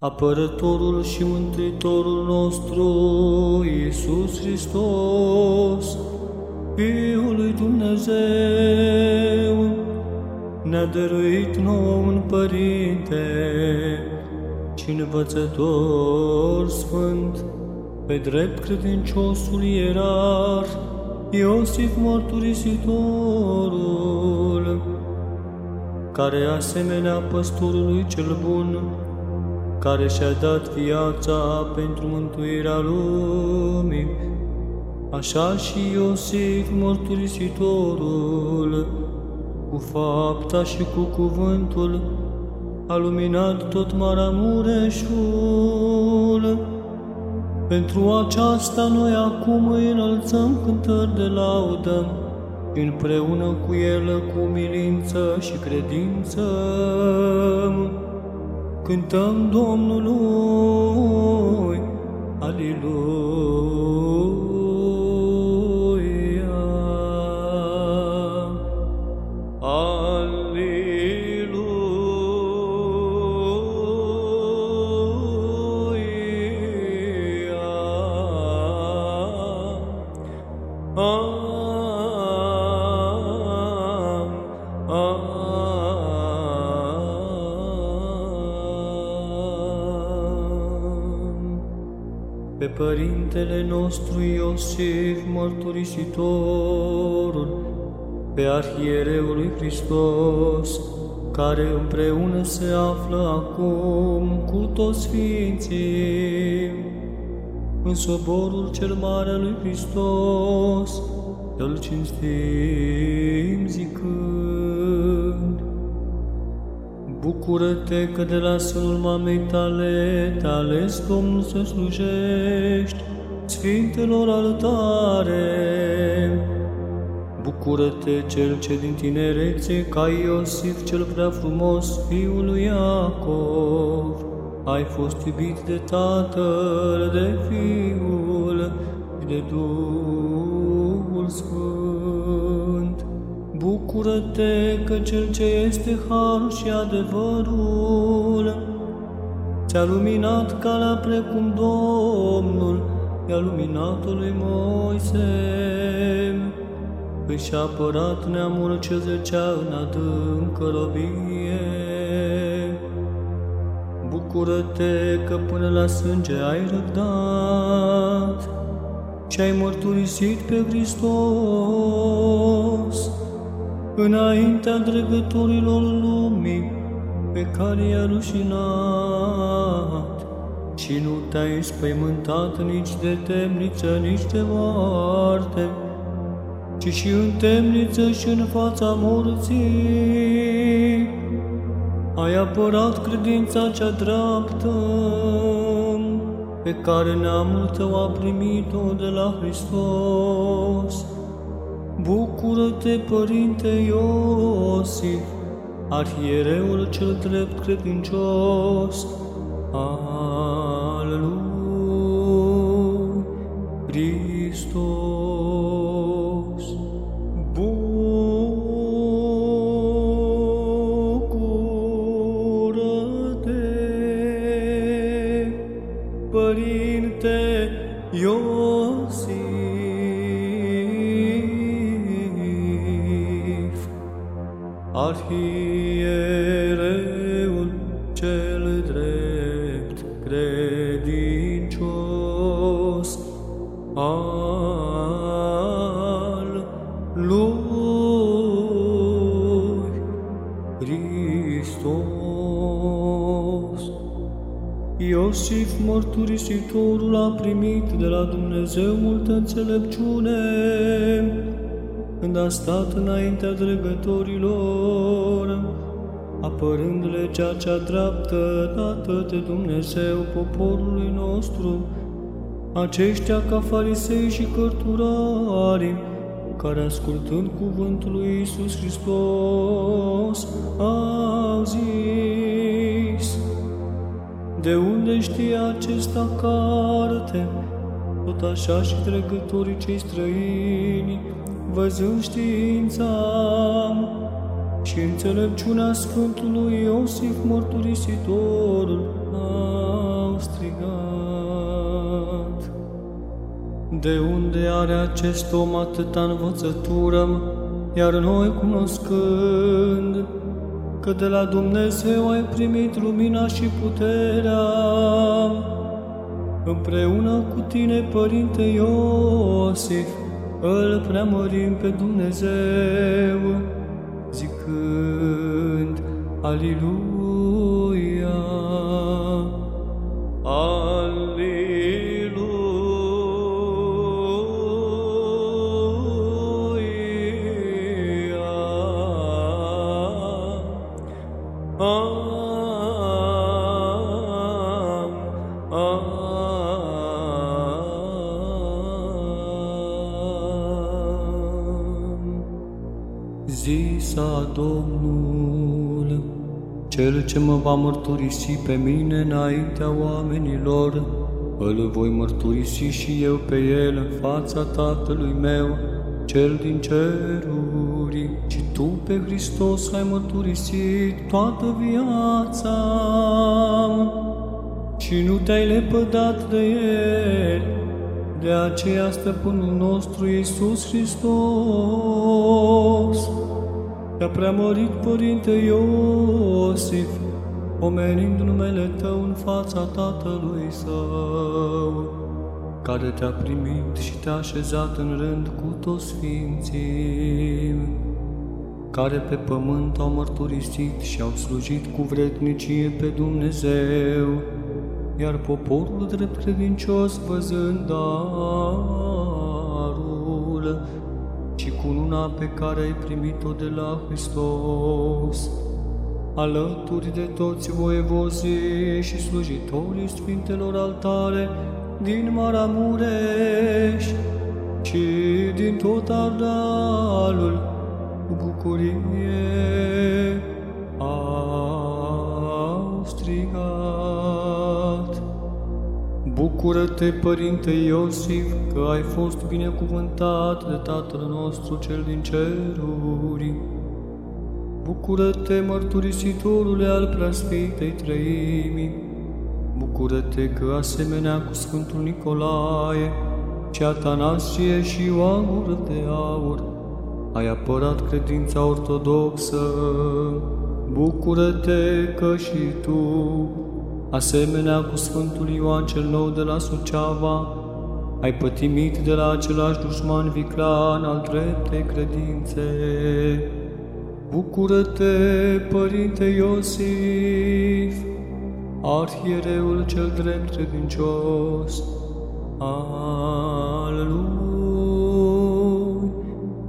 apărătorul și mântuitorul nostru, Iisus Hristos, Fiul lui Dumnezeu, ne-a dăruit nou un Părinte și învățător sfânt, pe drept credinciosul ierar, Iosif Mărturisitorul, care asemenea păstorului cel bun, care și-a dat viața pentru mântuirea lumii, așa și Iosif mărturisitorul, cu fapta și cu cuvântul, a luminat tot Maramureșul. Pentru aceasta noi acum îi înălțăm cântări de laudă, împreună cu el cu milință și credință cântăm Domnului, Aliluia. Părintele nostru Iosif Mărturisitorul, pe Arhiereul lui Hristos, care împreună se află acum cu toți Sfinții, în soborul cel mare al lui Hristos, îl cinstim zicând, Bucură-te că de la sânul mamei tale te ales Domnul să slujești Sfintelor altare. Bucură-te cel ce din tinerețe, ca Iosif cel prea frumos, fiul lui Iacov, ai fost iubit de Tatăl, de Fiul și de Duhul Sfânt. Bucură-te că cel ce este harul și adevărul ți-a luminat calea precum Domnul i-a luminat lui Moise. Își a apărat neamul ce zăcea în adâncă robie. Bucură-te că până la sânge ai răbdat și ai mărturisit pe Hristos înaintea dregătorilor lumii pe care i-a rușinat și nu te-ai spăimântat nici de temniță, nici de moarte, ci și în temniță și în fața morții. Ai apărat credința cea dreaptă, pe care neamul tău a primit-o de la Hristos. Bucură-te, Părinte Iosif, arhiereul cel drept credincios al cel drept credincios al lui Hristos. Iosif, mărturisitorul, a primit de la Dumnezeu multă înțelepciune când a stat înaintea dregătorilor, apărând legea cea dreaptă dată de Dumnezeu poporului nostru, aceștia ca farisei și cărturari, care ascultând cuvântul lui Iisus Hristos, au zis, De unde știe acesta carte? Tot așa și trecătorii cei străini, văzând știința și înțelepciunea Sfântului Iosif Mărturisitorul, strigat. De unde are acest om atâta învățătură, iar noi cunoscând că de la Dumnezeu ai primit lumina și puterea, împreună cu tine, Părinte Iosif, îl preamărim pe Dumnezeu, zicând, Aliluia, Cel ce mă va mărturisi pe mine înaintea oamenilor, îl voi mărturisi și eu pe el în fața Tatălui meu, cel din ceruri, și Tu pe Hristos ai mărturisit toată viața. Și nu te-ai lepădat de El, de aceea stăpânul nostru Iisus Hristos te-a preamărit Părinte Iosif, omenind numele Tău în fața Tatălui Său, care te-a primit și te-a așezat în rând cu toți Sfinții, care pe pământ au mărturisit și au slujit cu vrednicie pe Dumnezeu, iar poporul drept credincios văzând darul și cu luna pe care ai primit-o de la Hristos, alături de toți voievozii și slujitorii Sfintelor altare din Maramureș și din tot Ardalul, cu bucurie Bucură-te, Părinte Iosif, că ai fost binecuvântat de Tatăl nostru cel din ceruri. Bucură-te, mărturisitorule al preasfintei trăimii. Bucură-te că, asemenea cu Sfântul Nicolae și Atanasie și Ioan de Aur, ai apărat credința ortodoxă. Bucură-te că și tu, asemenea cu Sfântul Ioan cel Nou de la Suceava, ai pătimit de la același dușman viclan al dreptei credințe. Bucură-te, Părinte Iosif, Arhiereul cel drept credincios al lui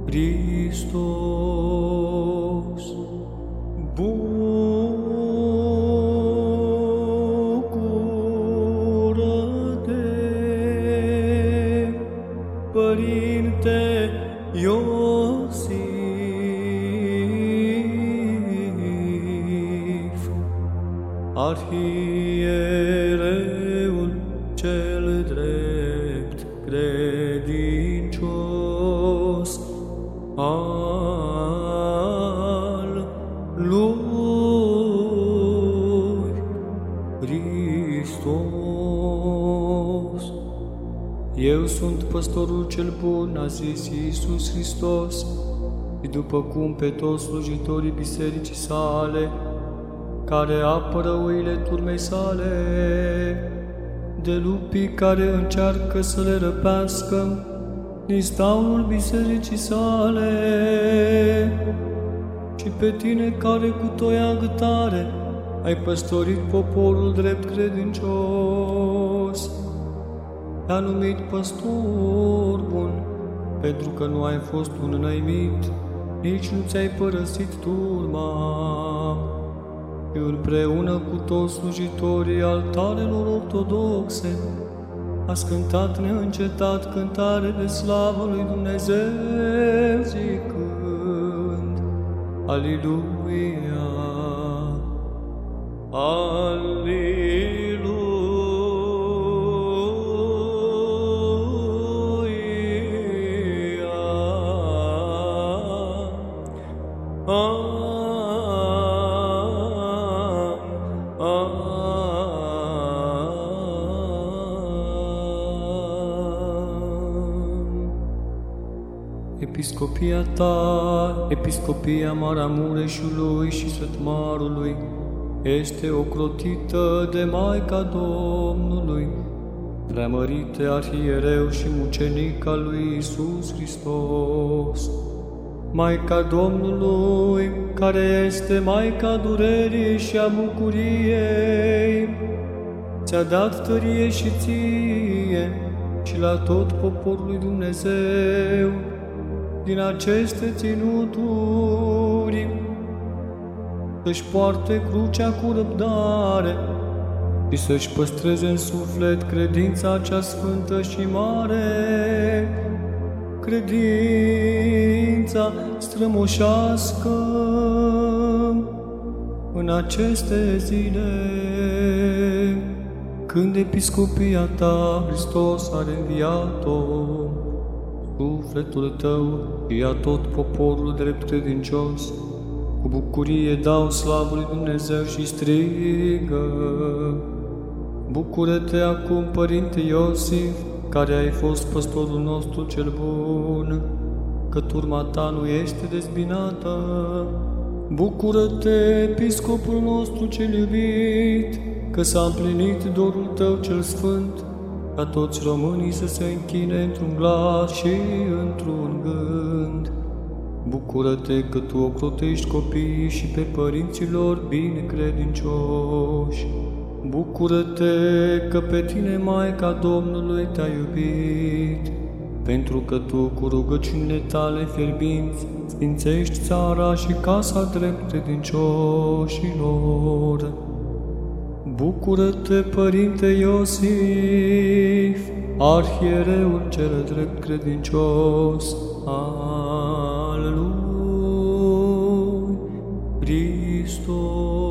Hristos. Păstorul cel bun, a zis Iisus Hristos, și după cum pe toți slujitorii bisericii sale, care apără oile turmei sale, de lupii care încearcă să le răpească din staunul bisericii sale, și pe tine care cu toia gâtare ai păstorit poporul drept credincios. Te-a numit păstor bun, pentru că nu ai fost un înăimit, nici nu ți-ai părăsit turma. Și împreună cu toți slujitorii altarelor ortodoxe, ați cântat neîncetat cântare de slavă lui Dumnezeu, zicând, Aliluia, Episcopia ta, episcopia Maramureșului și Sătmarului, este ocrotită de Maica Domnului, preamărite arhiereu și mucenic al lui Isus Hristos. Maica Domnului, care este Maica durerii și a bucuriei, ți-a dat tărie și ție și la tot poporul lui Dumnezeu. Din aceste ținuturi să-și poarte crucea cu răbdare și să-și păstreze în suflet credința cea sfântă și mare, credința strămoșească în aceste zile, când episcopia ta, Hristos, a înviat-o, sufletul tău și a tot poporul drept credincios, cu bucurie dau slavă lui Dumnezeu și strigă. Bucură-te acum, Părinte Iosif, care ai fost păstorul nostru cel bun, că turma ta nu este dezbinată. Bucură-te, episcopul nostru cel iubit, că s-a împlinit dorul tău cel sfânt, ca toți românii să se închine într-un glas și într-un gând. Bucură-te că tu ocrotești copiii și pe părinții lor binecredincioși. Bucură-te că pe tine Maica Domnului te-a iubit, pentru că tu cu rugăciunile tale fierbinți sfințești țara și casa drept credincioșilor. Bucură-te, Părinte Iosif, arhiereul cel drept credincios al lui Hristos.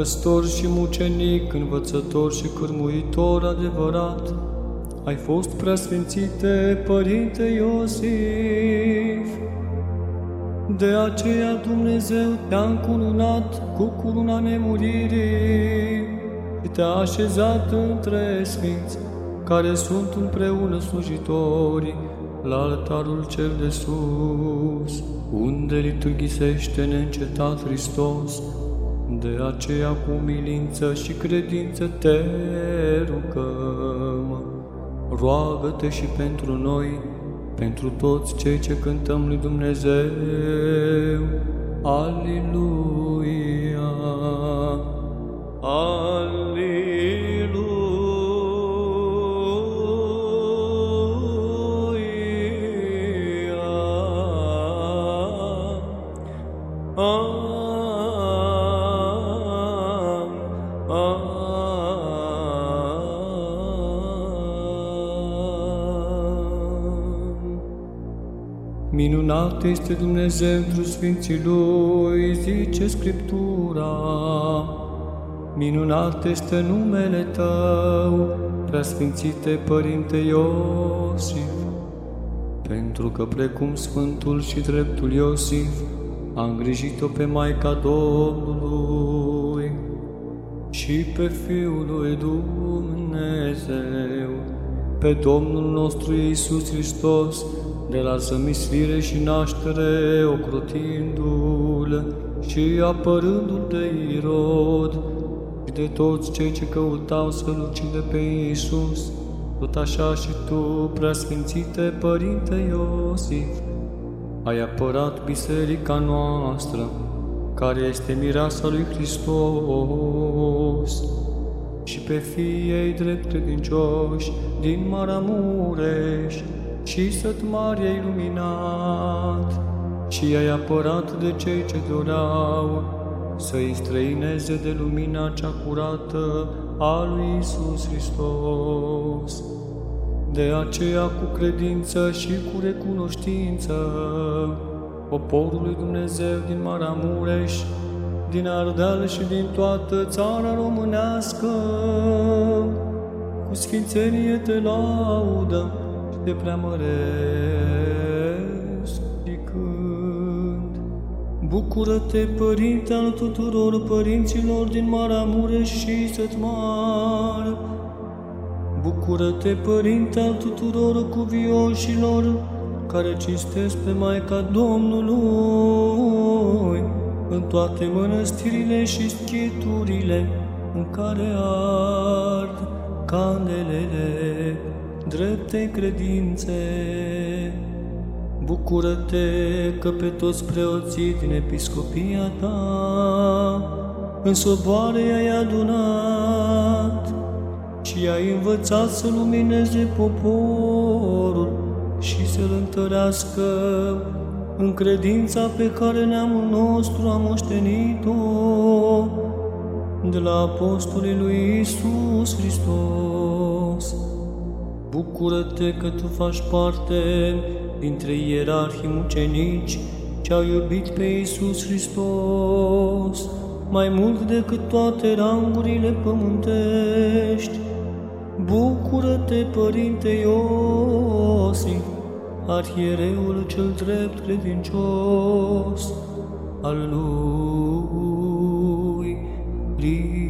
Păstor și mucenic, învățător și cârmuitor adevărat, ai fost preasfințite, Părinte Iosif, de aceea Dumnezeu te-a încununat cu curuna nemuririi și te-a așezat între sfinți, care sunt împreună slujitorii la altarul cel de sus, unde liturghisește neîncetat Hristos. De aceea cu milință și credință te rugăm. Roagă-te și pentru noi, pentru toți cei ce cântăm lui Dumnezeu. Aleluia! Minunat este Dumnezeu într Sfinții Lui, zice Scriptura. Minunat este numele Tău, preasfințite Părinte Iosif, pentru că precum Sfântul și dreptul Iosif a îngrijit-o pe Maica Domnului și pe Fiul lui Dumnezeu, pe Domnul nostru Iisus Hristos, de la zămislire și naștere, ocrotindu-l și apărându-l de Irod și de toți cei ce căutau să-l ucide pe Iisus, tot așa și tu, preasfințite Părinte Iosif, ai apărat biserica noastră, care este mireasa lui Hristos, și pe fiii ei drept credincioși din Maramureș, și sătmari ai luminat și ai apărat de cei ce doreau să-i străineze de lumina cea curată a lui Isus Hristos. De aceea, cu credință și cu recunoștință, poporul lui Dumnezeu din Maramureș, din Ardeal și din toată țara românească, cu sfințenie te laudă și te preamăresc zicând. Bucură-te, Părinte al tuturor părinților din Maramureș și Sătmar, Bucură-te, Părinte al tuturor cuvioșilor, care cistesc pe Maica Domnului în toate mănăstirile și schiturile în care ard candelele drepte credințe. Bucură-te că pe toți preoții din episcopia ta în soboare ai adunat și ai învățat să lumineze poporul și să-l întărească în credința pe care neamul nostru a moștenit-o de la apostolii lui Isus Hristos. Bucură-te că tu faci parte dintre ierarhii mucenici ce au iubit pe Isus Hristos mai mult decât toate rangurile pământești. Bucură-te, Părinte Iosif, arhiereul cel drept credincios al lui Hristos.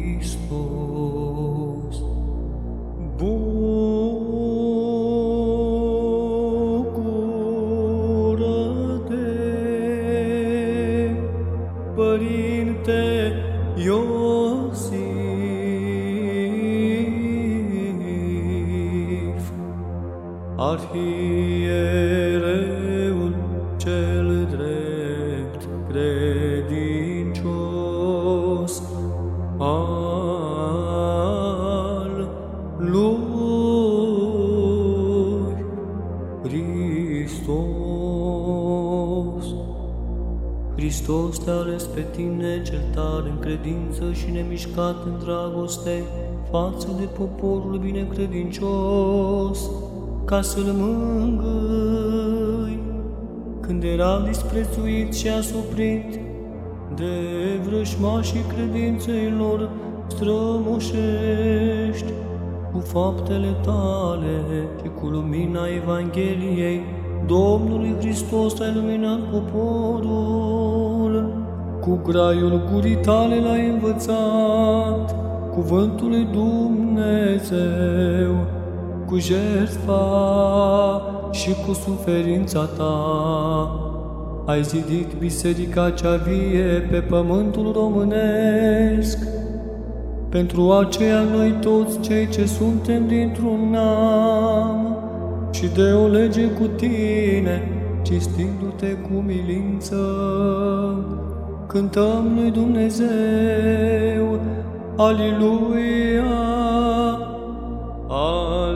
Credință și nemișcat în dragoste față de poporul binecredincios, ca să-l mângâi când era disprețuit și asuprit de vrășmașii credinței lor strămoșești, cu faptele tale și cu lumina Evangheliei, Domnului Hristos ai luminat poporul. Cu graiul gurii tale l-ai învățat, cuvântul lui Dumnezeu, cu jertfa și cu suferința ta. Ai zidit biserica cea vie pe pământul românesc, pentru aceea noi toți cei ce suntem dintr-un neam și de o lege cu tine, cistindu-te cu milință, cântăm lui Dumnezeu, Aliluia, Am,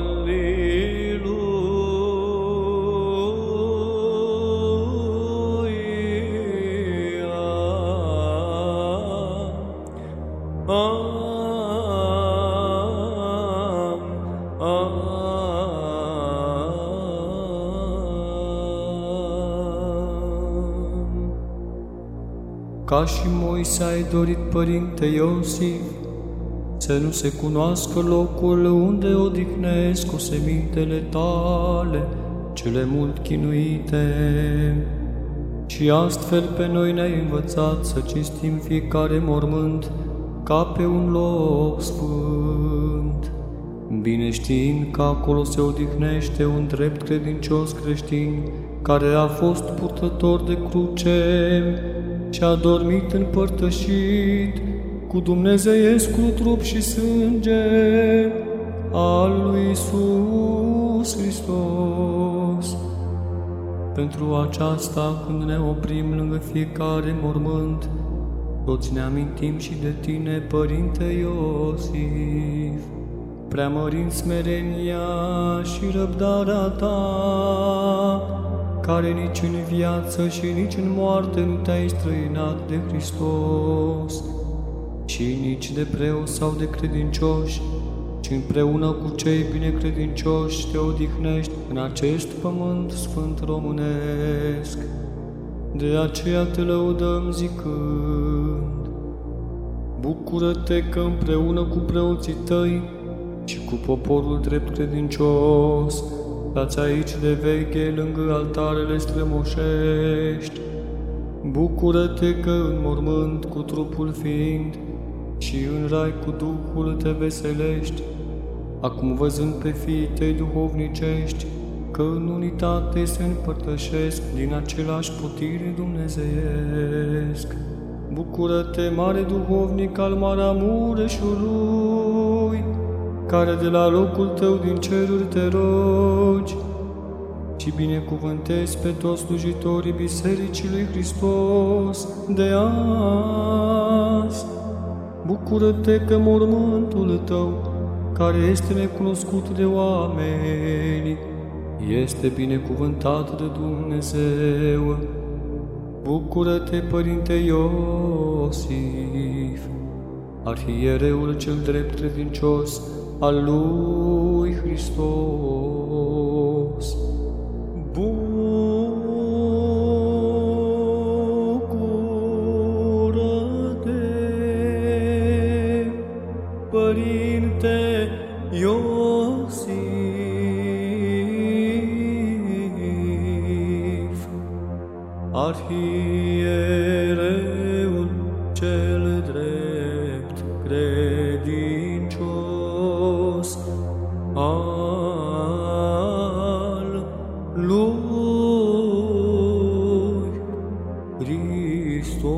Ca și Moise ai dorit, Părinte Iosif, să nu se cunoască locul unde odihnesc cu semintele tale, cele mult chinuite. Și astfel pe noi ne-ai învățat să cinstim fiecare mormânt ca pe un loc sfânt. Bine știind că acolo se odihnește un drept credincios creștin, care a fost purtător de cruce și a dormit împărtășit cu Dumnezeiescul trup și sânge al lui Isus Hristos. Pentru aceasta, când ne oprim lângă fiecare mormânt, toți ne amintim și de tine, Părinte Iosif, preamărind smerenia și răbdarea ta, care nici în viață și nici în moarte nu te-ai străinat de Hristos, și nici de preot sau de credincioși, ci împreună cu cei binecredincioși te odihnești în acest pământ sfânt românesc. De aceea te lăudăm zicând, Bucură-te că împreună cu preoții tăi și cu poporul drept credincios, stați aici de veche lângă altarele strămoșești. Bucură-te că în mormânt cu trupul fiind și în rai cu Duhul te veselești, acum văzând pe fiii tăi duhovnicești, că în unitate se împărtășesc din același putire dumnezeiesc. Bucură-te, mare duhovnic al Maramureșului, care de la locul tău din ceruri te rogi și binecuvântezi pe toți slujitorii Bisericii lui Hristos de azi. Bucură-te că mormântul tău, care este necunoscut de oameni, este binecuvântat de Dumnezeu. Bucură-te, Părinte Iosif, arhiereul cel drept credincios al lui Hristos. Bucură-te, Părinte Iosif, arhiereul lui Hristos.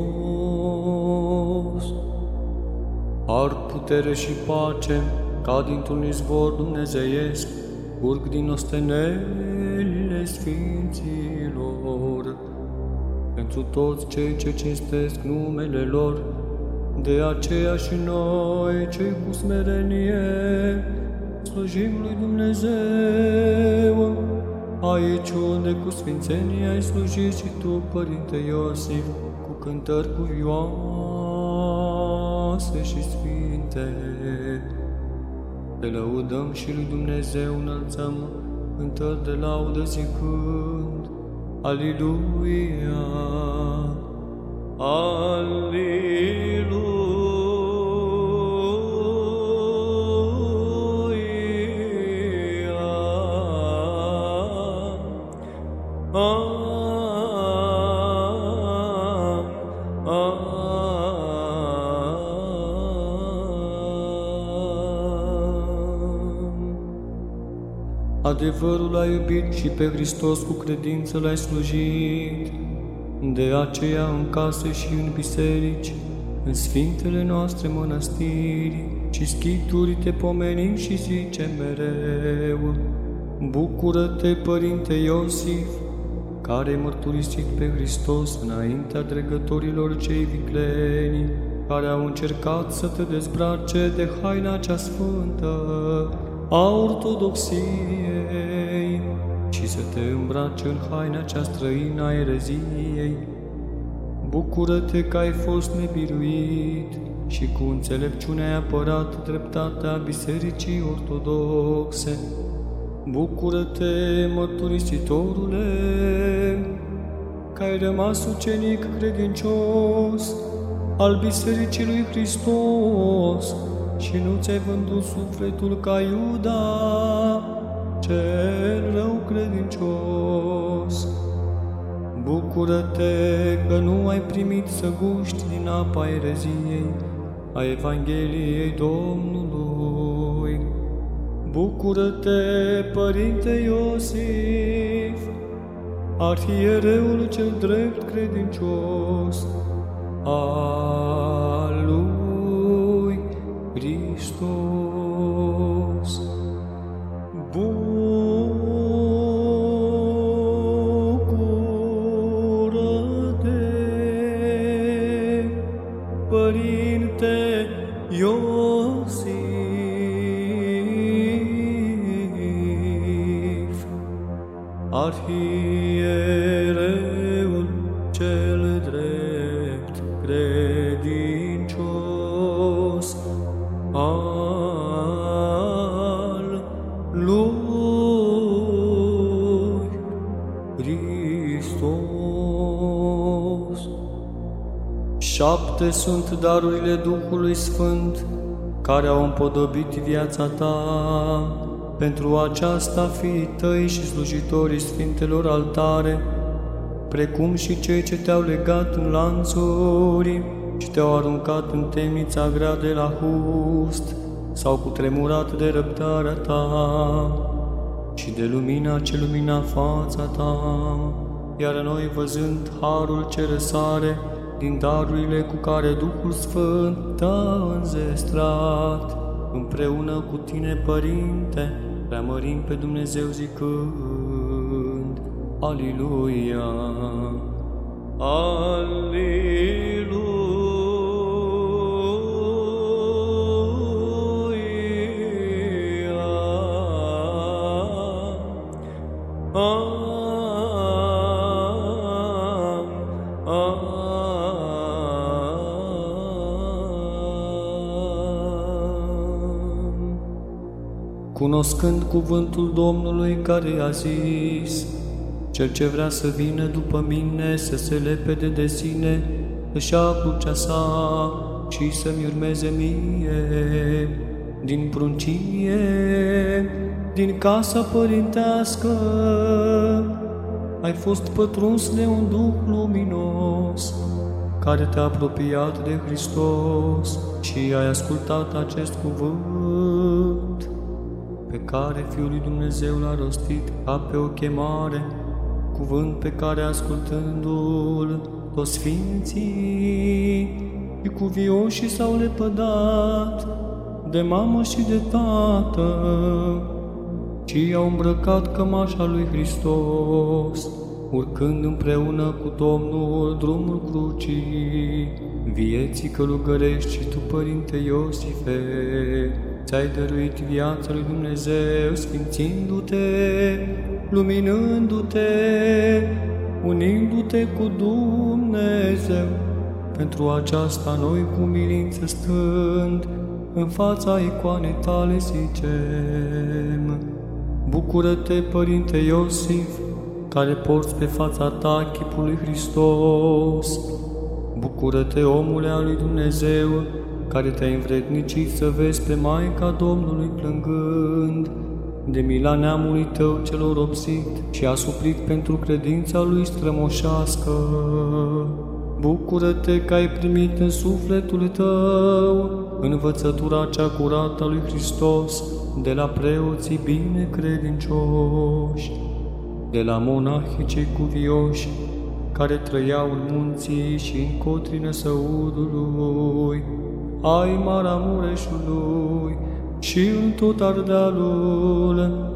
Ar putere și pace ca dintr-un izvor dumnezeiesc, curg din ostenelile Sfinților, pentru toți cei ce cinstesc numele lor, de aceea și noi, cei cu smerenie, slujim lui Dumnezeu, aici unde cu sfințenie ai slujit și tu, Părinte Iosif, cu cântări cuvioase și sfinte. Te lăudăm și lui Dumnezeu înălțăm cântări de laudă zicând, Aliluia, Adevărul ai iubit și pe Hristos cu credință l-ai slujit. De aceea în case și în biserici, în sfintele noastre mănăstiri și schituri te pomenim și zicem mereu. Bucură-te, Părinte Iosif, care ai mărturisit pe Hristos înaintea dregătorilor cei vicleni, care au încercat să te dezbrace de haina cea sfântă a ortodoxiei și să te îmbrace în haina cea străină a ereziei. Bucură-te că ai fost nebiruit și cu înțelepciune ai apărat dreptatea Bisericii Ortodoxe. Bucură-te, mărturisitorule, că ai rămas ucenic credincios al Bisericii lui Hristos și nu ți-ai vândut sufletul ca Iuda, cel rău credincios. Bucură-te că nu ai primit să guști din apa ereziei a Evangheliei Domnului. Bucură-te, Părinte Iosif, arhiereul cel drept credincios al Șapte sunt darurile Duhului Sfânt care au împodobit viața ta. Pentru aceasta fii tăi și slujitorii Sfintelor altare, precum și cei ce te-au legat în lanțuri și te-au aruncat în temnița grea de la Hust, sau cu tremurat de răbdarea ta și de lumina ce lumina fața ta, iar noi văzând harul ce răsare din darurile cu care Duhul Sfânt te-a înzestrat, împreună cu tine, Părinte, preamărim pe Dumnezeu zicând, Aliluia! Aliluia! Cunoscând cuvântul Domnului care a zis, Cel ce vrea să vină după mine, să se lepede de sine, își ia crucea sa și să-mi urmeze mie. Din pruncie, din casa părintească, ai fost pătruns de un Duh luminos, care te-a apropiat de Hristos și ai ascultat acest cuvânt pe care Fiul lui Dumnezeu l-a rostit ca pe o chemare, cuvânt pe care ascultându-l toți sfinții și cuvioșii s-au lepădat de mamă și de tată, ci au îmbrăcat cămașa lui Hristos, urcând împreună cu Domnul drumul crucii, vieții călugărești și tu, Părinte Iosife, ți-ai dăruit viața lui Dumnezeu, sfințindu-te, luminându-te, unindu-te cu Dumnezeu. Pentru aceasta noi cu milință stând, în fața icoanei tale zicem, Bucură-te, Părinte Iosif, care porți pe fața ta chipul lui Hristos. Bucură-te, omule al lui Dumnezeu, care te-ai învrednicit să vezi pe Maica Domnului plângând, de mila neamului tău celor obsit și a suplit pentru credința lui strămoșească. Bucură-te că ai primit în sufletul tău învățătura cea curată a lui Hristos de la preoții bine credincioși, de la monahii cei cuvioși care trăiau în munții și în cotrină săudului, ai Maramureșului și în tot Ardealul.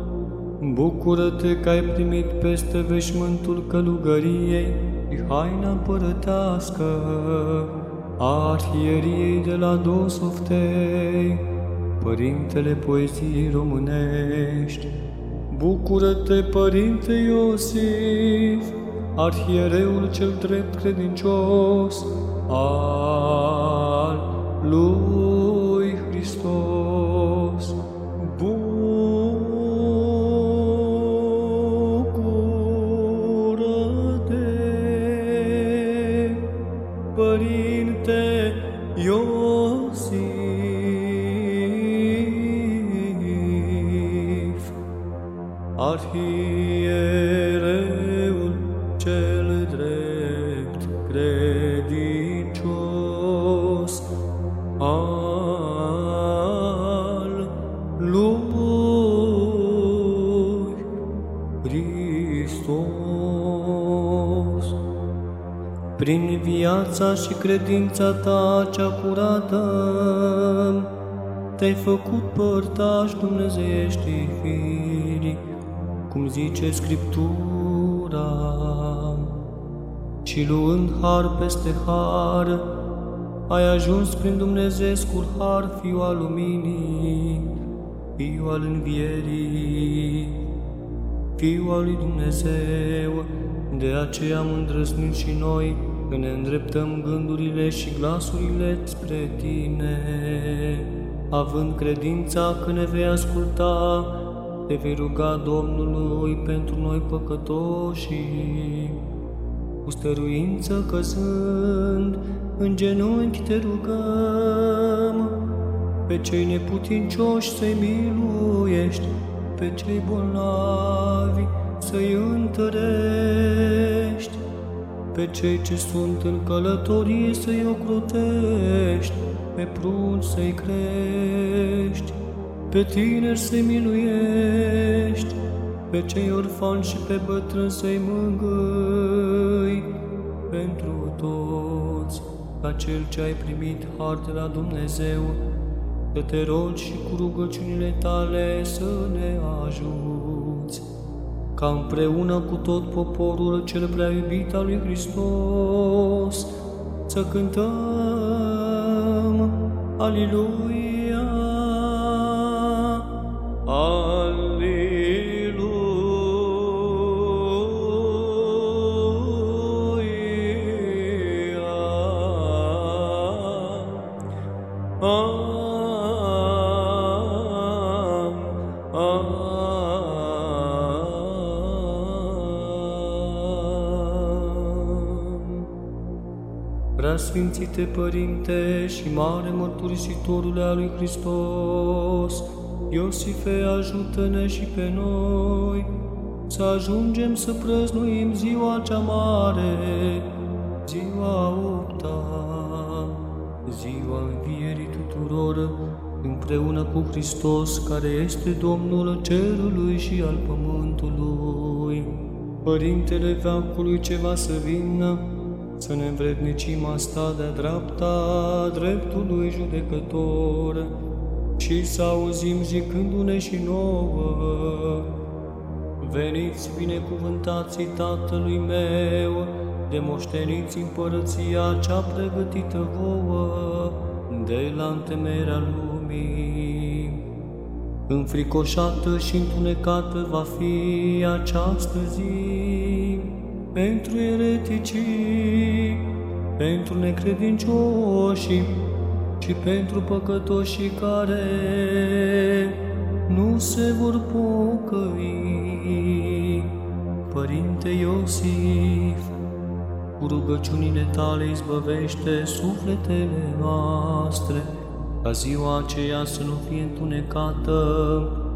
Bucură-te că ai primit peste veșmântul călugăriei și haina împărătească a arhieriei de la Dosoftei, Părintele Poeziei Românești. Bucură-te, Părinte Iosif, arhiereul cel drept credincios, al lui Hristos. Viața și credința ta cea curată, te-ai făcut părtaș dumnezeiești firii, cum zice Scriptura, și luând har peste har, ai ajuns prin Dumnezeescul har, Fiu al luminii, Fiu al învierii, Fiu al lui Dumnezeu, de aceea am îndrăznit și noi că ne îndreptăm gândurile și glasurile spre Tine, având credința că ne vei asculta, te vei ruga Domnului pentru noi păcătoși. Cu stăruință căzând, în genunchi te rugăm, pe cei neputincioși să-i miluiești, pe cei bolnavi să-i întărești, pe cei ce sunt în călătorie să-i ocrotești, pe prunci să-i crești, pe tineri să-i miluiești, pe cei orfani și pe bătrâni să-i mângâi, pentru toți, ca cel ce ai primit har de la Dumnezeu, să te rogi și cu rugăciunile tale să ne ajuți, ca împreună cu tot poporul cel prea iubit al lui Hristos, să cântăm Aliluia, Sfințite Părinte și mare mărturisitorule a lui Hristos, Iosife, ajută-ne și pe noi să ajungem să prăznuim ziua cea mare, ziua opta, ziua învierii tuturor, împreună cu Hristos, care este Domnul cerului și al pământului. Părintele veacului ce va să vină, să ne învrednicim asta de dreapta dreptului judecător și să auzim zicându-ne și nouă, Veniți binecuvântații Tatălui meu, de moșteniți împărăția cea pregătită vouă de la întemerea lumii. Înfricoșată și întunecată va fi această zi, pentru ereticii, pentru necredincioși și pentru păcătoșii care nu se vor pocăi. Părinte Iosif, cu rugăciunile tale izbăvește sufletele noastre, ca ziua aceea să nu fie întunecată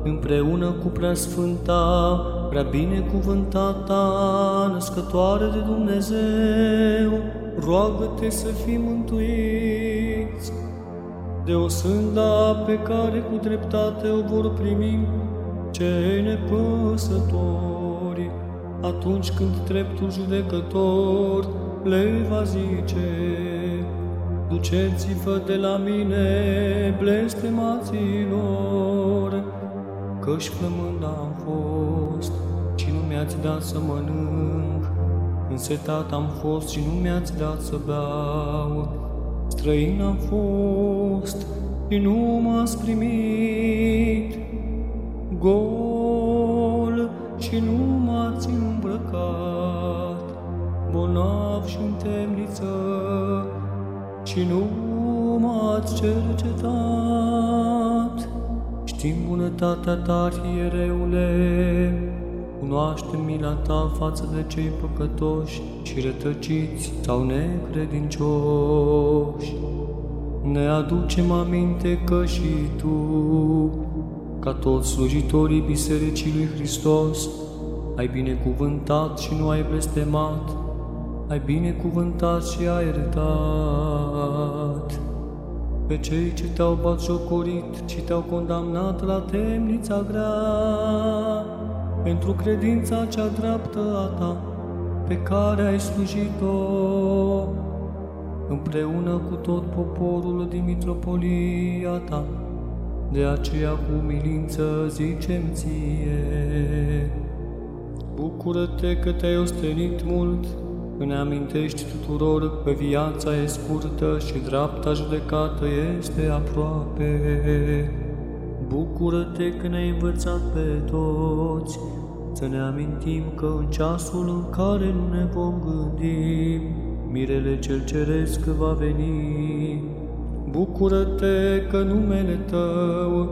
împreună cu preasfânta, prea binecuvântata, născătoare de Dumnezeu, roagă-te să fim mântuiți. De o sânda pe care cu dreptate o vor primi cei nepăsători, atunci când dreptul judecător le va zice, Duceți-vă de la mine, blestemaților, căci flămând am fost și nu mi-ați dat să mănânc, însetat am fost și nu mi-ați dat să beau, străin am fost și nu m-ați primit, gol și nu m-ați îmbrăcat, bolnav și în temniță și nu m-ați cercetat. Știm bunătatea ta, iereule, cunoaște mila ta față de cei păcătoși și rătăciți sau necredincioși. Ne aducem aminte că și Tu, ca toți slujitorii Bisericii lui Hristos, ai binecuvântat și nu ai blestemat, ai binecuvântat și ai iertat pe cei ce te-au batjocorit și te-au condamnat la temnița grea, pentru credința cea dreaptă a ta, pe care ai slujit-o, împreună cu tot poporul din mitropolia ta, de aceea cu umilință zicem ție. Bucură-te că te-ai ostenit mult, când ne amintești tuturor că viața e scurtă și dreapta judecată este aproape. Bucură-te că ne-ai învățat pe toți să ne amintim că în ceasul în care nu ne vom gândi, Mirele cel ceresc va veni. Bucură-te că numele tău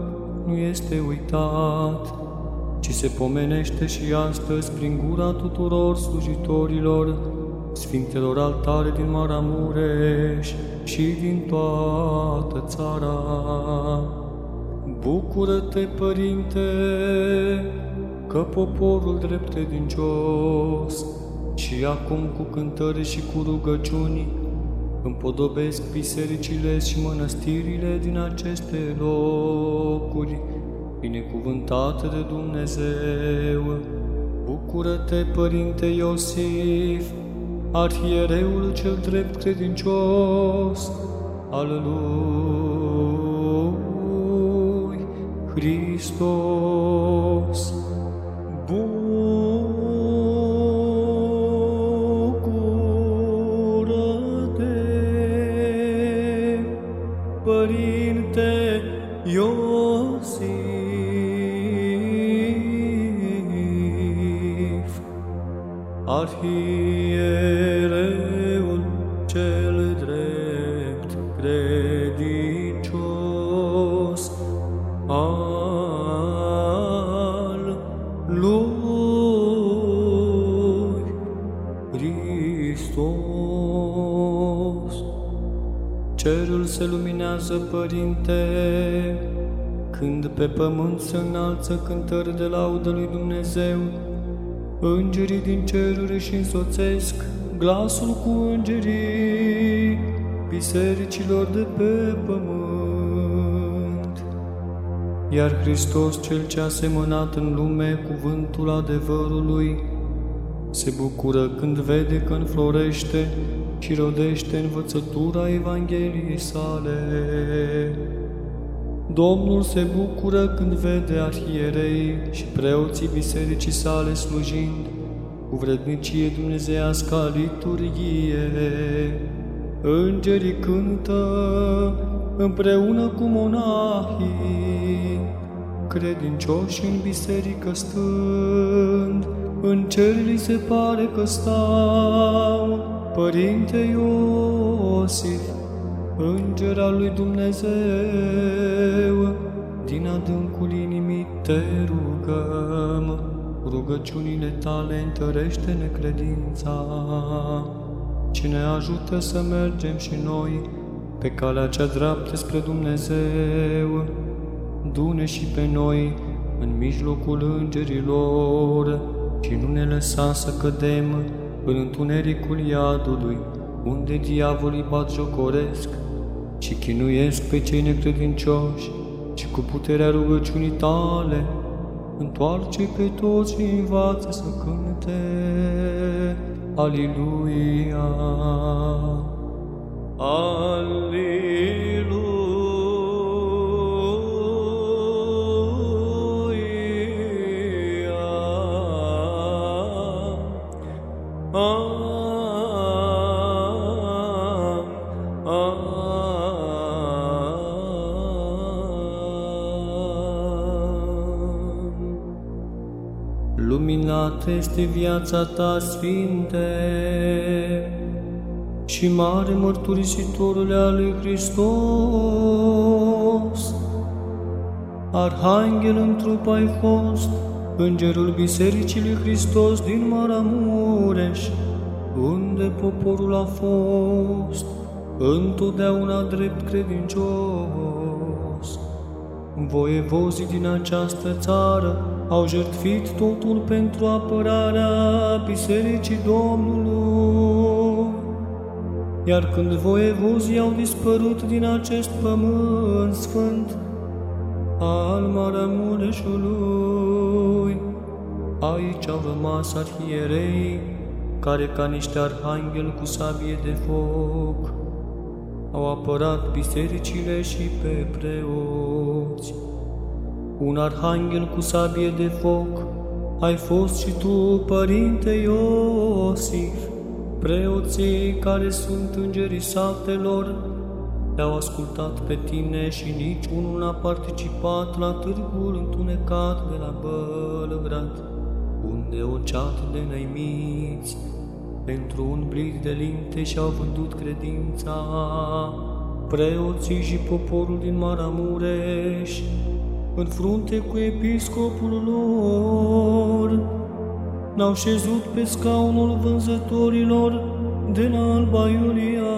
nu este uitat, ci se pomenește și astăzi prin gura tuturor slujitorilor Sfintelor altare din Maramureș și din toată țara. Bucură-te, Părinte, că poporul drept credincios și acum cu cântări și cu rugăciuni împodobesc bisericile și mănăstirile din aceste locuri, binecuvântate de Dumnezeu. Bucură-te, Părinte Iosif, arhiereul cel drept credincios al lui Hristos. înalță, Părinte, când pe pământ se înalță cântări de laudă lui Dumnezeu, îngerii din ceruri și însoțesc glasul cu îngerii bisericilor de pe pământ. Iar Hristos, Cel ce a semănat în lume cuvântul adevărului, se bucură când vede că înflorește și rodește învățătura Evangheliei sale. Domnul se bucură când vede arhierei și preoții bisericii sale slujind cu vrednicie dumnezeiască a liturghie. Îngerii cântă împreună cu monahii, credincioși în biserică stând, în cer li se pare că stau, Părinte Iosif, Înger al lui Dumnezeu, din adâncul inimii te rugăm, rugăciunile tale întărește necredința, și ne ajută să mergem și noi pe calea cea dreaptă spre Dumnezeu. Dune și pe noi în mijlocul îngerilor și nu ne lăsa să cădem în întunericul iadului, unde diavolii bat jocoresc și chinuiesc pe cei necredincioși și cu puterea rugăciunii tale, întoarce pe toți și învață să cânte. Aliluia! Aliluia! Luminată este viața ta, Sfinte, și mare mărturisitorule al lui Hristos. Arhanghel în trup ai fost, Îngerul Bisericii lui Hristos din Maramureș, unde poporul a fost întotdeauna drept credincios. Voievozii din această țară au jertfit totul pentru apărarea Bisericii Domnului. Iar când voievozii au dispărut din acest pământ sfânt al Maramureșului, aici au rămas arhierei care ca niște arhanghel cu sabie de foc au apărat bisericile și pe preoți. Un arhanghel cu sabie de foc ai fost și tu, Părinte Iosif, preoții care sunt îngerii satelor, te-au ascultat pe tine și nici unul n-a participat la târgul întunecat de la Bălăgrad, unde o ceată de năimiți pentru un blic de linte și-au vândut credința. Preoții și poporul din Maramureș în frunte cu episcopul lor, n-au șezut pe scaunul vânzătorilor de la Alba Iulia,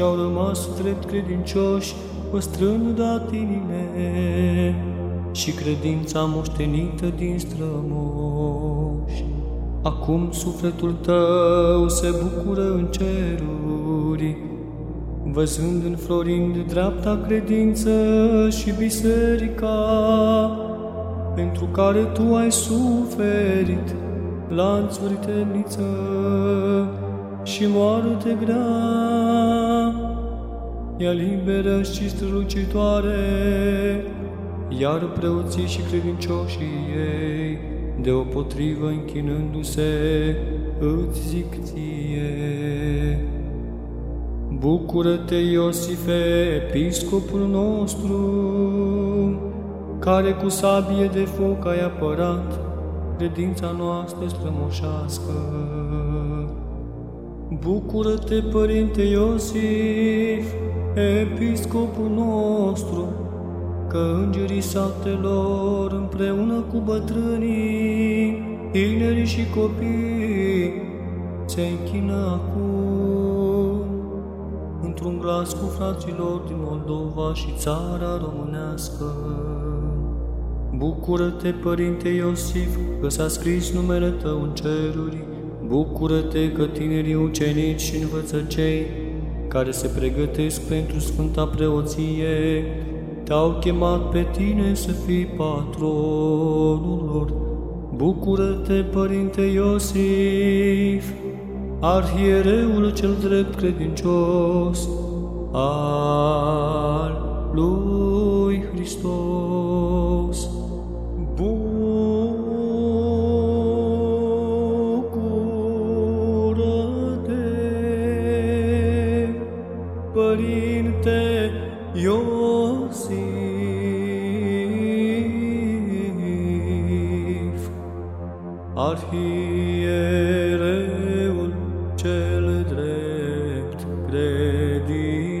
ce au rămas drept credincioși, păstrând datinile și credința moștenită din strămoși. Acum sufletul tău se bucură în ceruri, văzând înflorind dreapta credință și biserica, pentru care tu ai suferit lanțuri temniță și moarte grea, ea liberă și strălucitoare, iar preoții și credincioșii ei, deopotrivă închinându-se, îți zic ție. Bucură-te, Iosife, episcopul nostru, care cu sabie de foc ai apărat credința noastră strămoșească. Bucură-te, Părinte Iosif, episcopul nostru, că îngerii satelor împreună cu bătrânii, tinerii și copii se închină acum într-un glas cu fraților din Moldova și țara românească. Bucură-te, Părinte Iosif, că s-a scris numele Tău în ceruri. Bucură-te că tinerii ucenici și învățăcei, care se pregătesc pentru Sfânta Preoție, te-au chemat pe tine să fii patronul lor. Bucură-te, Părinte Iosif, arhiereul cel drept credincios al lui Hristos. Arhiereul cel drept credincios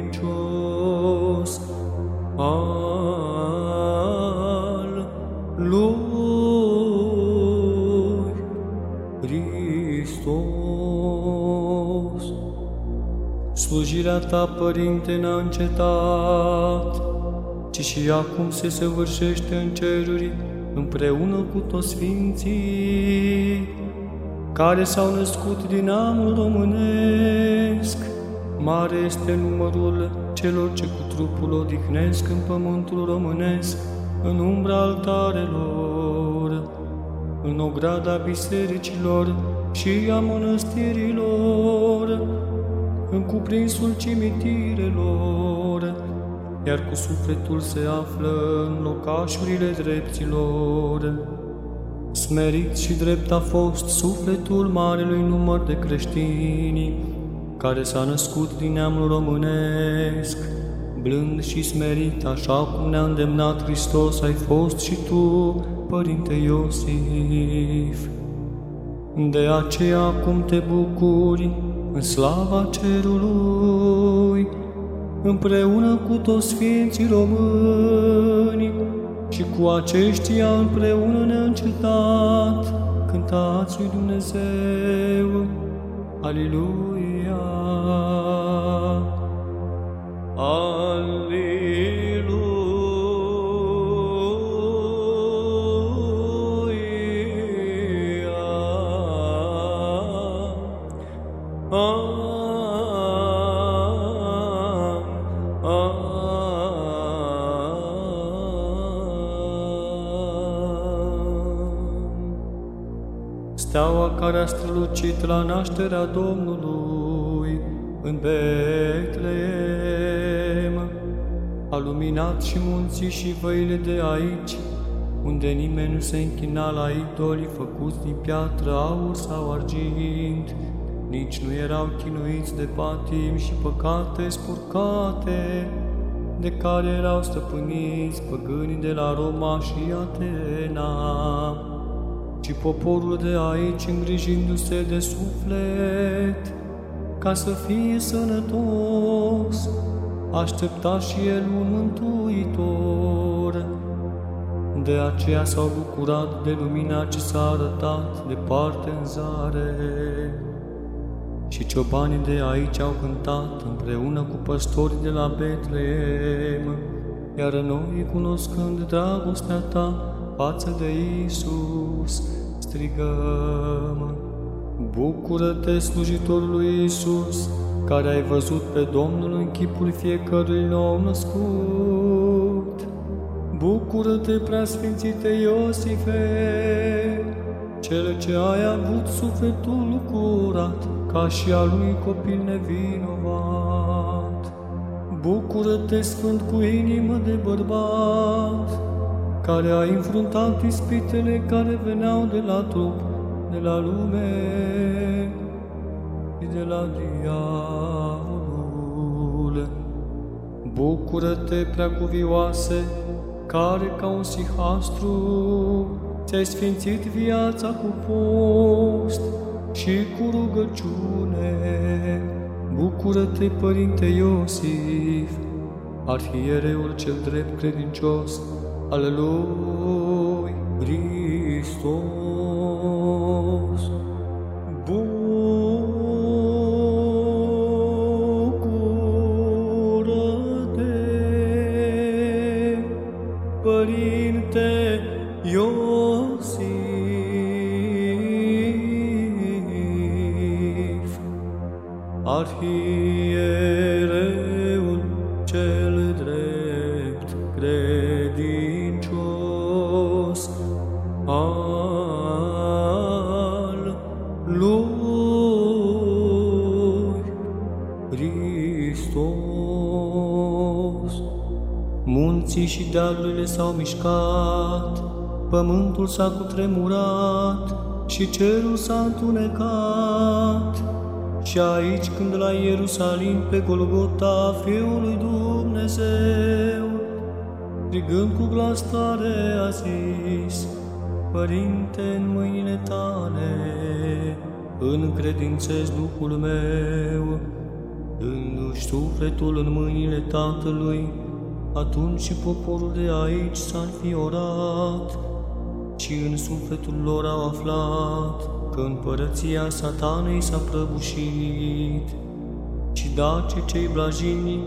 al lui Hristos. Slujirea ta, Părinte, n-a încetat, ci și acum se săvârșește în ceruri, împreună cu toți sfinții care s-au născut din amul românesc. Mare este numărul celor ce cu trupul odihnesc în pământul românesc, în umbra altarelor, în ograda bisericilor și a mănăstirilor, în cuprinsul cimitirelor, iar cu sufletul se află în locașurile dreptilor. Smerit și drept a fost sufletul marelui număr de creștini, care s-a născut din neamul românesc, blând și smerit, așa cum ne-a îndemnat Hristos, ai fost și tu, Părinte Iosif. De aceea acum te bucuri în slava cerului, împreună cu toți Sfinții Români și cu aceștia împreună neîncetat, cântați lui Dumnezeu. Aleluia! Aleluia! Care a strălucit la nașterea Domnului în Betleem, a luminat și munții și văile de aici, unde nimeni nu se închina la idoli făcuți din piatră, aur sau argint, nici nu erau chinuiți de patim și păcate spurcate, de care erau stăpâniți păgânii de la Roma și Atena ci poporul de aici, îngrijindu-se de suflet, ca să fie sănătos, aștepta și el un mântuitor De aceea s-au bucurat de lumina ce s-a arătat departe în zare. Și ciobanii de aici au cântat împreună cu păstorii de la Betleem, iar noi, cunoscând dragostea ta față de Isus, strigăm, Bucură-te, slujitorul lui Isus, care ai văzut pe Domnul în chipul fiecărui nou născut. Bucură-te, preasfințite Iosife, cel ce ai avut sufletul curat, ca și al lui copil nevinovat. Bucură-te, Sfânt, cu inimă de bărbat, care a înfruntat ispitele care veneau de la trup, de la lume și de la diavolul. Bucură-te, preacuvioase, care ca un sihastru ți-ai sfințit viața cu post și cu rugăciune. Bucură-te, Părinte Iosif, arhiereul cel drept credincios al lui Hristos. Pământul s-a cutremurat și cerul s-a întunecat. Și aici, când la Ierusalim, pe Golgota, Fiul lui Dumnezeu, strigând cu glas tare, a zis, Părinte, în mâinile tale, încredințez Duhul meu, dându-și sufletul în mâinile Tatălui, atunci și poporul de aici s-a înfiorat și în sufletul lor au aflat că împărăția satanei s-a prăbușit. Și dace cei blajini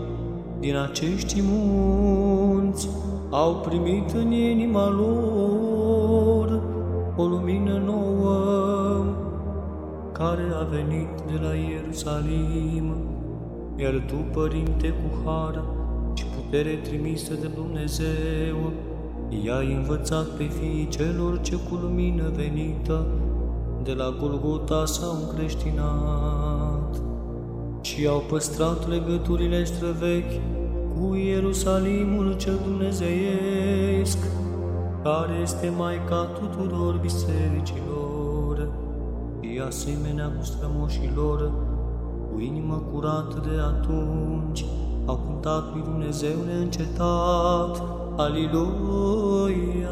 din acești munți au primit în inima lor o lumină nouă care a venit de la Ierusalim, iar tu, Părinte, cu har și putere trimisă de Dumnezeu, i-ai învățat pe fiii celor ce cu lumină venită de la Golgota s-au încreștinat. Și au păstrat legăturile străvechi cu Ierusalimul cel dumnezeiesc, care este Maica tuturor bisericilor, și asemenea cu strămoșilor, cu inimă curată de atunci, au cântat lui Dumnezeu neîncetat, Aliluia,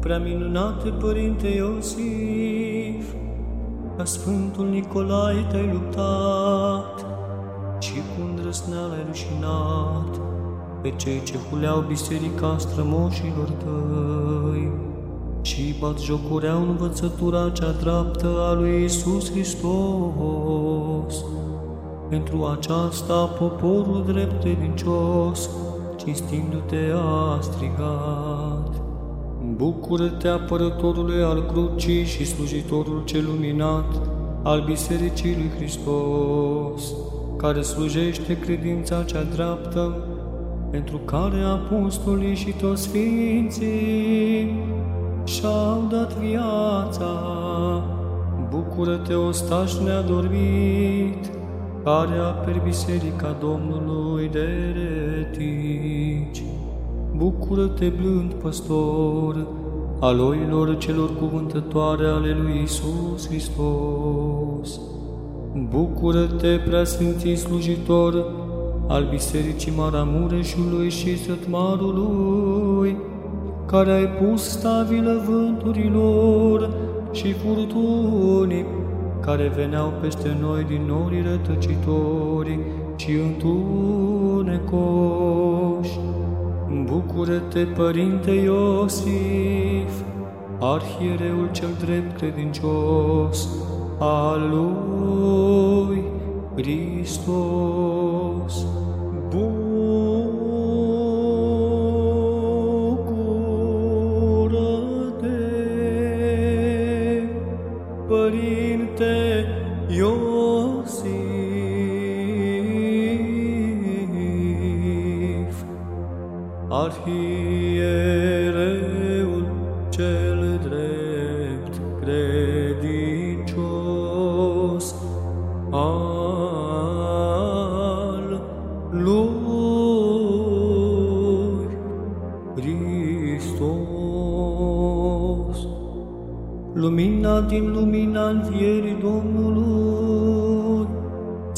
Prea minunate Părinte Iosif, ca Sfântul Nicolae te-ai luptat și cu îndrăsneală ai rușinat pe cei ce huleau biserica strămoșilor tăi și bat jocureau învățătura cea dreaptă a lui Isus Hristos. Pentru aceasta poporul drept credincios, cinstindu-te a strigat. Bucură-te, apărătorule al crucii și slujitorul cel luminat al Bisericii lui Hristos, care slujește credința cea dreaptă, pentru care apostolii și toți sfinții și-au dat viața. Bucură-te, ostaș neadormit, care aperi Biserica Domnului de eretici. Bucură-te, blând păstor, al oilor celor cuvântătoare ale lui Isus Hristos. Bucură-te, preasfinții slujitor al Bisericii Maramureșului și Sătmarului, care ai pus stabile vânturilor și furtunii, care veneau peste noi din norii rătăcitori și întunecoși. Bucură-te, Părinte Iosif, arhiereul cel drept credincios al lui Hristos.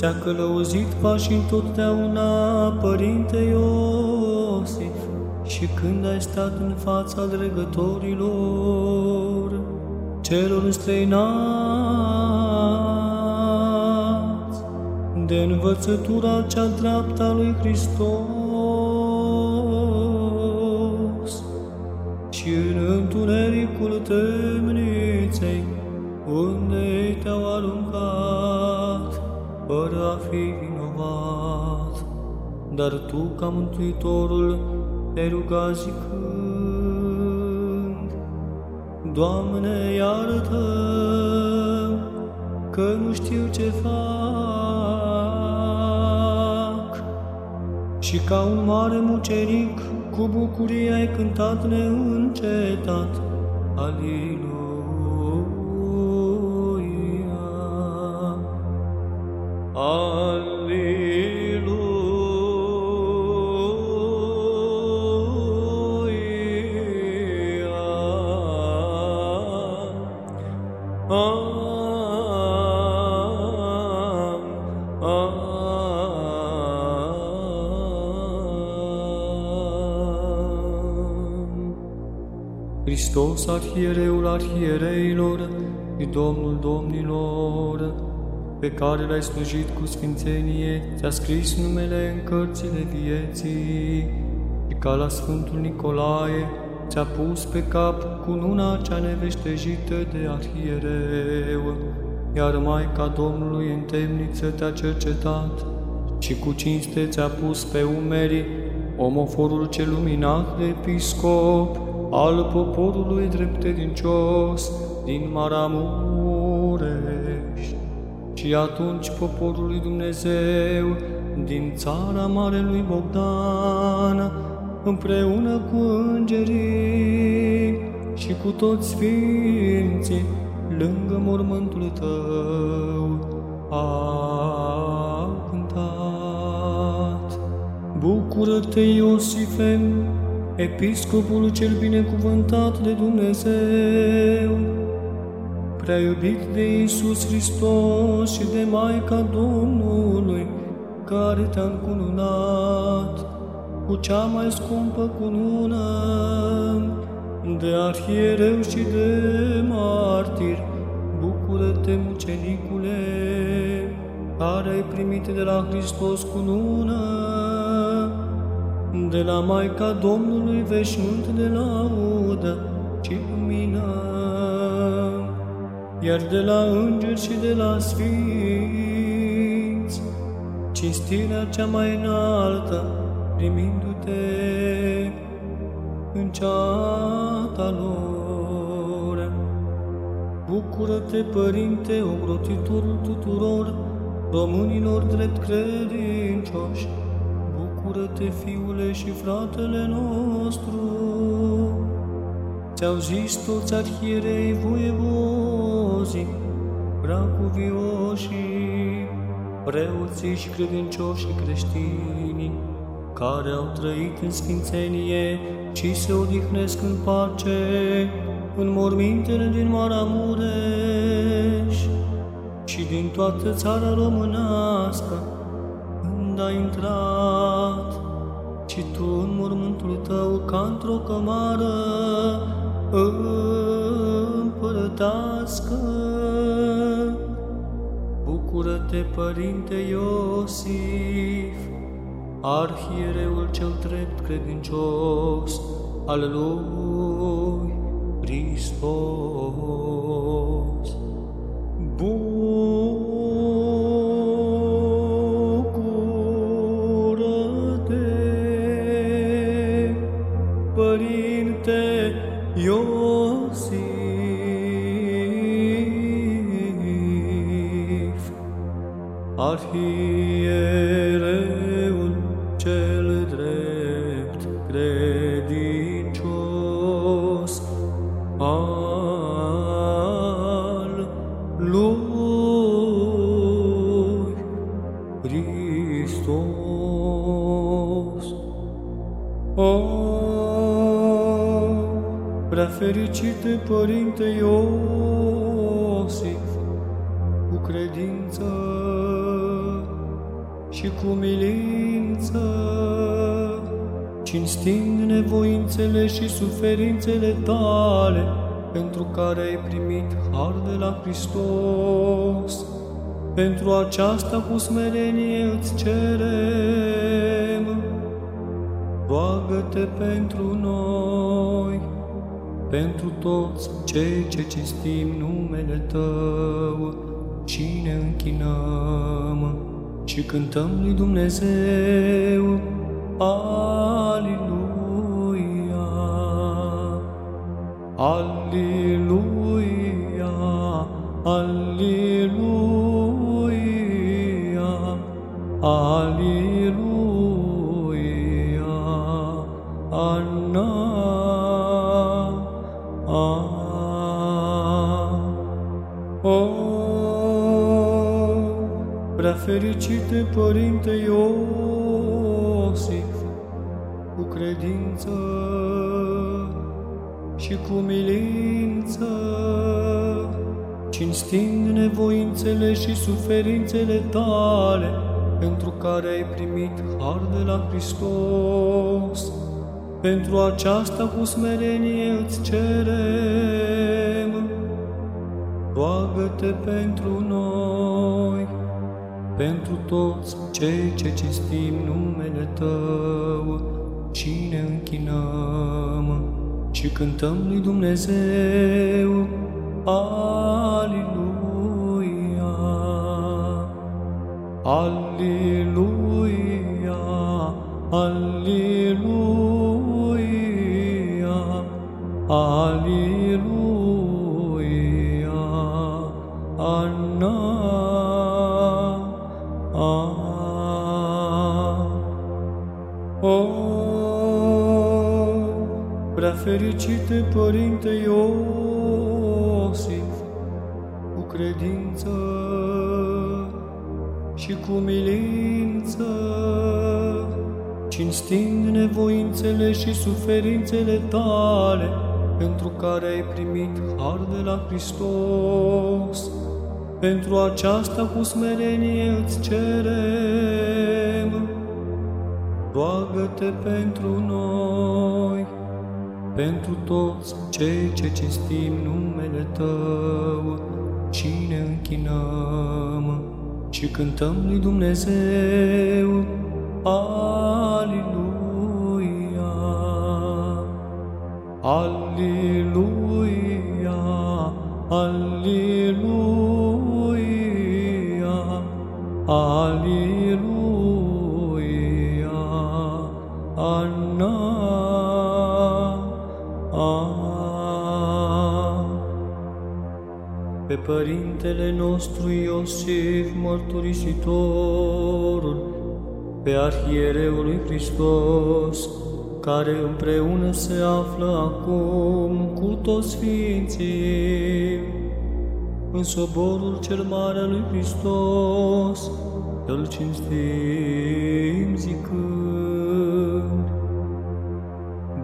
Ți-a călăuzit pașii întotdeauna, Părinte Iosif, și când ai stat în fața dregătorilor, celor înstrăinați, de învățătura cea dreaptă a lui Hristos, și în întunericul temniței, fără a fi vinovat. Dar tu, ca Mântuitorul, te ruga zicând, Doamne, iartă că nu știu ce fac. Și ca un mare mucenic, cu bucurie ai cântat neîncetat. Alilu. Hristos, arhiereul arhiereilor și Domnul domnilor, pe care l-ai slujit cu sfințenie, ți-a scris numele în cărțile vieții, și ca la Sfântul Nicolae ți-a pus pe cap cu nuna cea neveștejită de arhiereu, iar Maica Domnului în temniță te-a cercetat și cu cinste ți-a pus pe umeri omoforul cel luminat de episcop, al poporului dreptedincios din Maramureș. Și atunci poporul lui Dumnezeu din țara Marelui Bogdan, împreună cu îngerii și cu toți sfinții, lângă mormântul tău, a cântat. Bucură-te, Iosife, episcopul cel binecuvântat de Dumnezeu, prea iubit de Iisus Hristos și de Maica Domnului, care te-a încununat cu cea mai scumpă cunună de arhiereu și de martir, bucură-te, mucenicule, care ai primit de la Hristos cunună, de la Maica Domnului veșmânt de laudă iar de la îngeri și de la sfinți, cinstirea cea mai înaltă, primindu-te în ceata lor. Bucură-te, Părinte, ocrotitorul tuturor românilor drept credincioși, bucură-te, fiule și fratele nostru. Ți-au zis toți arhierei voievozii, bracuvioșii, preoții și credincioșii creștini, care au trăit în sfințenie și se odihnesc în pace în mormintele din Maramureș și din toată țara românească, când a intrat, și tu în mormântul tău ca într-o cămară împărătească. Bucură-te, Părinte Iosif, arhiereul cel drept credincios al lui Hristos. Bucură-te, arhiereul cel drept credincios al lui Hristos. O, prea fericite Părinte Iosif, nevoințele și suferințele tale, pentru care ai primit har de la Hristos. Pentru aceasta cu smerenie îți cerem, roagă-te pentru noi, pentru toți cei ce cinstim numele Tău și ne închinăm și cântăm lui Dumnezeu. Aliluia! Aliluia! Pentru aceasta cu smerenie îți cerem, roagă-te pentru noi, pentru toți cei ce cinstim numele Tău și ne închinăm și cântăm lui Dumnezeu. Aliluia! Aliluia! Aliluia! Aliluia! Ana! A. O, prea fericite Părinte Iosif, cu credință și cu milință, cinstind nevoințele și suferințele tale, pentru care ai primit har de la Hristos. Pentru aceasta cu smerenie îți cerem, roagă-te pentru noi, pentru toți cei ce cinstim numele Tău și ne închinăm și cântăm lui Dumnezeu. Aliluia! Aliluia! Aliluia! Aliluia! Ana! A. Pe Părintele nostru Iosif, mărturisitorul, pe Arhiereul lui Hristos, care împreună se află acum cu toți Sfinții, în soborul cel mare al lui Hristos, îl cinstim zicând,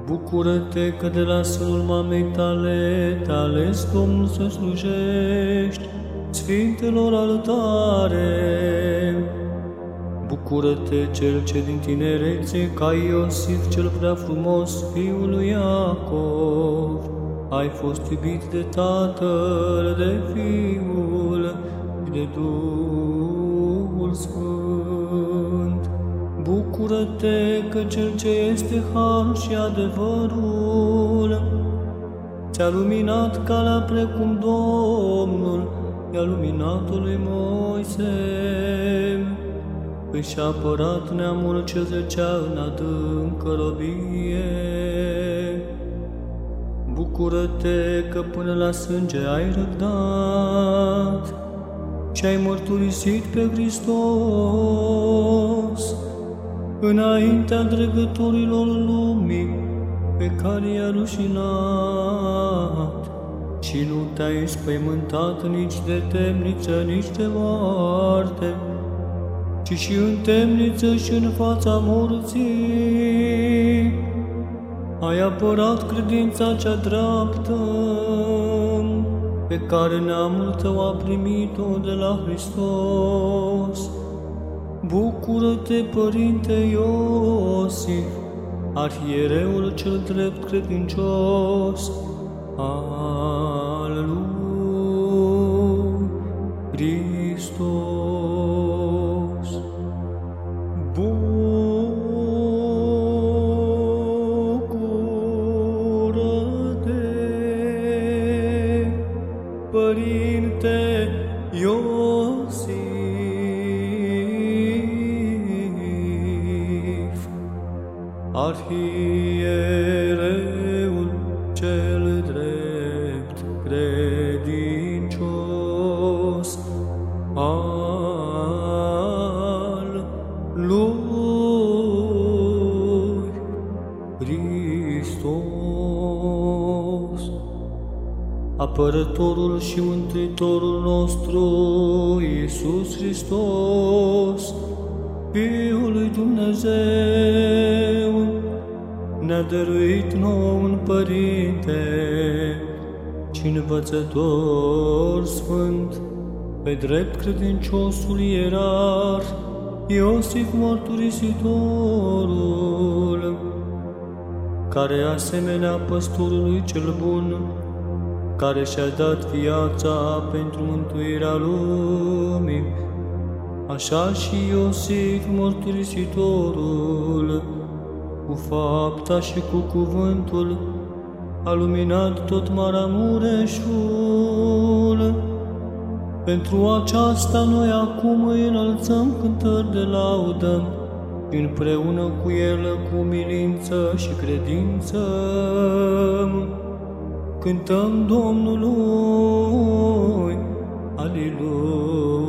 Bucură-te că de la sânul mamei tale te ales Domnul să slujești, Sfintelor altare. Bucură-te, cel ce din tinerețe, ca Iosif cel prea frumos, fiul lui Iacov, ai fost iubit de Tatăl, de Fiul, de Duhul Sfânt. Bucură-te că cel ce este har și adevărul, ți-a luminat calea precum Domnul, i-a luminat lui Moise, își a apărat neamul ce zecea în adâncă robie. Bucură-te că până la sânge ai răbdat și ai mărturisit pe Hristos înaintea dregătorilor lumii pe care i-a rușinat și nu te-ai spăimântat nici de temniță, nici de moarte, ci și în temniță și în fața morții. Ai apărat credința cea dreaptă, pe care neamul tău a primit-o de la Hristos. Bucură-te, Părinte Iosif, arhiereul cel drept credincios al lui Hristos. Arhiereul cel drept credincios al lui Hristos. Apărătorul și Mântuitorul nostru, Iisus Hristos, Fiul lui Dumnezeu, ne-a dăruit nou un Părinte și învățător sfânt, pe drept credinciosul ierar, Iosif Mărturisitorul, care asemenea păstorului cel bun, care și-a dat viața pentru mântuirea lumii, așa și Iosif Mărturisitorul, cu fapta și cu cuvântul, a luminat tot Maramureșul. Pentru aceasta noi acum îi înălțăm cântări de laudă, împreună cu el cu milință și credință. Cântăm Domnului, Aleluia.